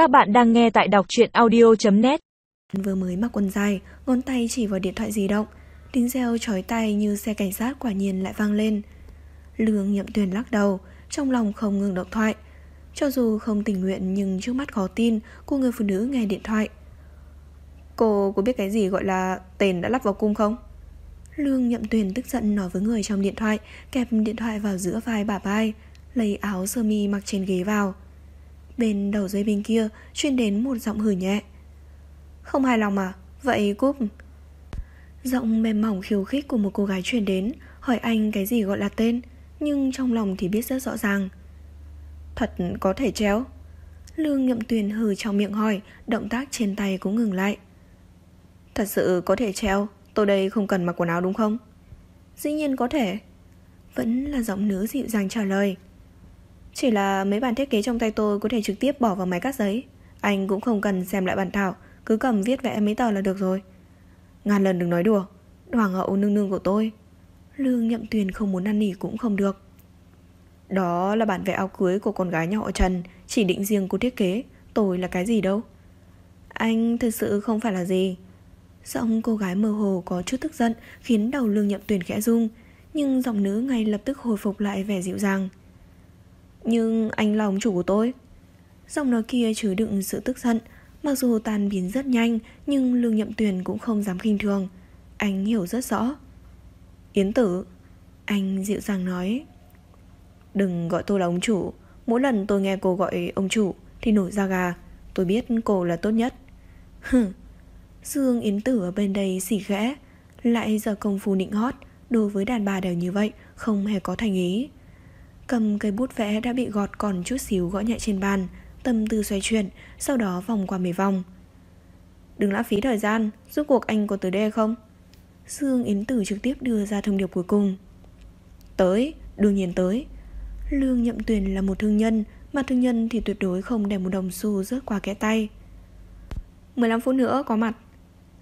Các bạn đang nghe tại đọc truyện audio.net Vừa mới mặc quần dài, ngón tay chỉ vào điện thoại di động. Tiếng reo chói tay như xe cảnh sát quả nhiên lại vang lên. Lương nhậm tuyển lắc đầu Trong lòng không ngừng động thoại. Cho dù không tình nguyện nhưng trước mắt khó tin Cô người phụ nữ nghe điện thoại. Cô có biết cái gì gọi là tên đã lắp vào cung không? Lương nhậm tuyển tức giận nói với người trong điện thoại Kẹp điện thoại vào giữa vai bà vai Lấy áo sơ mi mặc trên ghế vào. Bên đầu dây bên kia Chuyên đến một giọng hử nhẹ. Không hài lòng à Vậy cúp? Giọng mềm mỏng khiêu khích của một cô gái truyền đến, Hỏi anh cái gì gọi là tên, Nhưng trong lòng thì biết rất rõ ràng. Thật có thể chéo. Lương nhậm tuyền hừ trong miệng hỏi, Động tác trên tay cũng ngừng lại. Thật sự có thể treo Tôi đây không cần mặc quần áo đúng không? Dĩ nhiên có thể. Vẫn là giọng nữ dịu dàng trả lời. Chỉ là mấy bản thiết kế trong tay tôi Có thể trực tiếp bỏ vào máy cắt giấy. Anh cũng không cần xem lại bản thảo, Cứ cầm viết vẽ mấy tờ là được rồi. Ngàn lần đừng nói đùa Hoàng hậu nương nương của tôi. Lương nhậm tuyền không muốn năn nỉ cũng không được. Đó là bản vẽ áo cưới của con gái nhà họ Trần, Chỉ định riêng cô thiết kế. Tôi là cái gì đâu? Anh thực sự không phải là gì. Giọng cô gái mơ hồ có chút tức giận, Khiến đầu lương nhậm tuyền khẽ rung, Nhưng giọng nữ ngay lập tức hồi phục lại vẻ dịu dàng. Nhưng anh là ông chủ của tôi. Giọng nói kia chứa đựng sự tức giận. Mặc dù tan biến rất nhanh, Nhưng lương nhậm tuyền cũng không dám khinh thường. Anh hiểu rất rõ. Yến tử, Anh dịu dàng nói, Đừng gọi tôi là ông chủ. Mỗi lần tôi nghe cô gọi ông chủ Thì nổi da gà. Tôi biết cô là tốt nhất. Hừ. Dương Yến Tử ở bên đây xỉ ghẽ Lại giờ công phu nịnh hót, Đối với đàn bà đều như vậy, Không hề có thành ý. Cầm cây bút vẽ đã bị gọt còn chút xíu gõ nhẹ trên bàn Tâm tư xoay chuyển Sau đó vòng qua mấy vòng Đừng lãng phí thời gian Giúp cuộc anh có tới đây không? Dương Yến Tử trực tiếp đưa ra thông điệp cuối cùng. Tới, đương nhiên tới. Lương Nhậm Tuyền là một thương nhân Mà thương nhân thì tuyệt đối không để một đồng xu rớt qua kẽ tay. 15 phút nữa có mặt.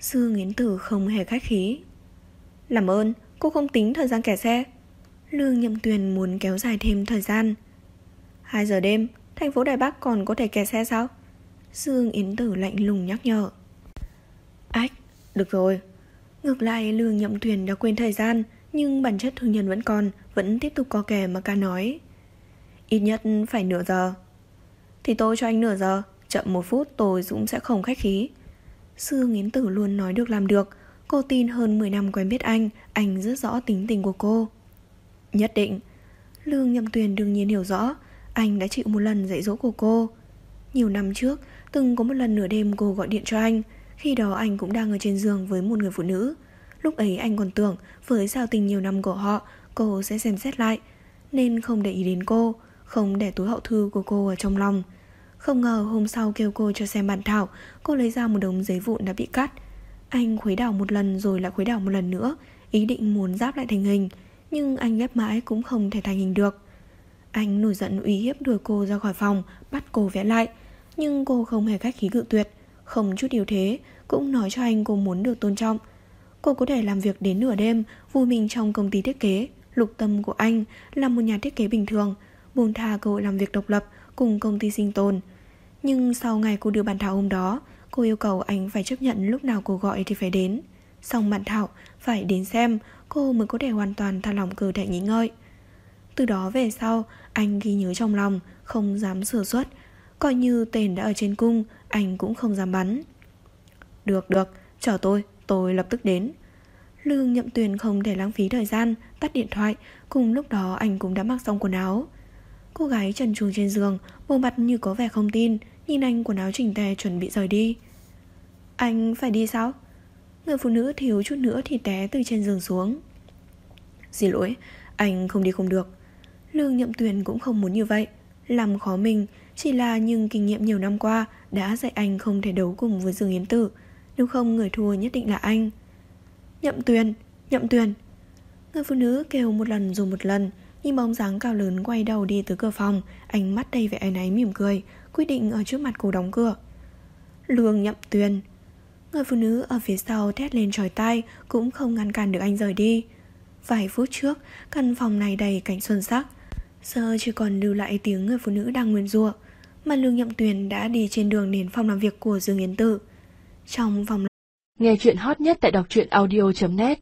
Dương yến Tử không hề khách khí. Làm ơn Cô không tính thời gian kẻ xe. Lương Nhậm Tuyền muốn kéo dài thêm thời gian. 2 giờ đêm Thành phố Đài Bắc còn có thể kẻ xe sao? Dương Yến Tử lạnh lùng nhắc nhở. Ách Được rồi. Ngược lại Lương Nhậm Tuyền đã quên thời gian Nhưng bản chất thương nhân vẫn còn Vẫn tiếp tục có kè mà ca nói. Ít nhất phải nửa giờ. Thì tôi cho anh nửa giờ Chậm một phút tôi cũng sẽ không khách khí. Sư Nghiến Tử luôn nói được làm được. Cô tin hơn 10 năm quen biết anh Anh rất rõ tính tình của cô Nhất định. Lương Nhậm Tuyền đương nhiên hiểu rõ, Anh đã chịu một lần dạy dỗ của cô. Nhiều năm trước, Từng có một lần nửa đêm cô gọi điện cho anh, Khi đó anh cũng đang ở trên giường với một người phụ nữ. Lúc ấy anh còn tưởng Với giao tình nhiều năm của họ, Cô sẽ xem xét lại, Nên không để ý đến cô, Không để túi hậu thư của cô ở trong lòng. Không ngờ hôm sau kêu cô cho xem bản thảo, Cô lấy ra một đống giấy vụn đã bị cắt. Anh khuấy đảo một lần rồi lại khuấy đảo một lần nữa, Ý định muốn giáp lại thành hình. Nhưng anh ghép mãi cũng không thể thành hình được. Anh nổi giận uy hiếp đuổi cô ra khỏi phòng, Bắt cô vẽ lại. Nhưng cô không hề cách khí cự tuyệt, Không chút điều thế, Cũng nói cho anh cô muốn được tôn trọng. Cô có thể làm việc đến nửa đêm, Vui mình trong công ty thiết kế. Lục tâm của anh là một nhà thiết kế bình thường, Buông tha cô làm việc độc lập Cùng công ty sinh tồn. Nhưng sau ngày cô đưa bàn thảo hôm đó, Cô yêu cầu anh phải chấp nhận lúc nào cô gọi thì phải đến. Xong bản thảo, Phải đến xem, Cô mới có thể hoàn toàn thả lòng cơ thể nghỉ ngơi. Từ đó về sau, Anh ghi nhớ trong lòng, Không dám sửa xuất Coi như tên đã ở trên cung, Anh cũng không dám bắn. Được được, Chờ tôi Tôi lập tức đến. Lương nhậm tuyền không để lãng phí thời gian, Tắt điện thoại, Cùng lúc đó anh cũng đã mặc xong quần áo. Cô gái trần truồng trên giường, Bộ mặt như có vẻ không tin, Nhìn anh quần áo chỉnh tề chuẩn bị rời đi. Anh phải đi sao? Người phụ nữ thiếu chút nữa thì té từ trên giường xuống. Xin lỗi, Anh không đi không được. Lương nhậm tuyền cũng không muốn như vậy. Làm khó mình, Chỉ là nhưng kinh nghiệm nhiều năm qua Đã dạy anh không thể đấu cùng với Dương Yến Tử. Nếu không, người thua nhất định là anh. Nhậm tuyền Nhậm tuyền. Người phụ nữ kêu một lần rồi một lần Nhìn bóng dáng cao lớn quay đầu đi tới cửa phòng, Ánh mắt đầy vẻ áy náy mỉm cười, Quyết định ở trước mặt cô đóng cửa. Lương nhậm tuyền. Người phụ nữ ở phía sau thét lên tròi tai Cũng không ngăn cản được anh rời đi. Vài phút trước, Căn phòng này đầy cảnh xuân sắc. Giờ chỉ còn lưu lại tiếng người phụ nữ đang nguyên rủa, mà Lương Nhậm Tuyền đã đi trên đường đến phòng làm việc của Dương Yến Tử. Trong phòng Nghe chuyện hot nhất tại đọc truyện audio.net